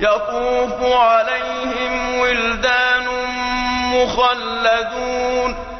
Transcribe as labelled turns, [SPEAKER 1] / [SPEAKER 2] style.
[SPEAKER 1] يَطُوفُ عَلَيْهِمْ وِلْدَانٌ مُّخَلَّدُونَ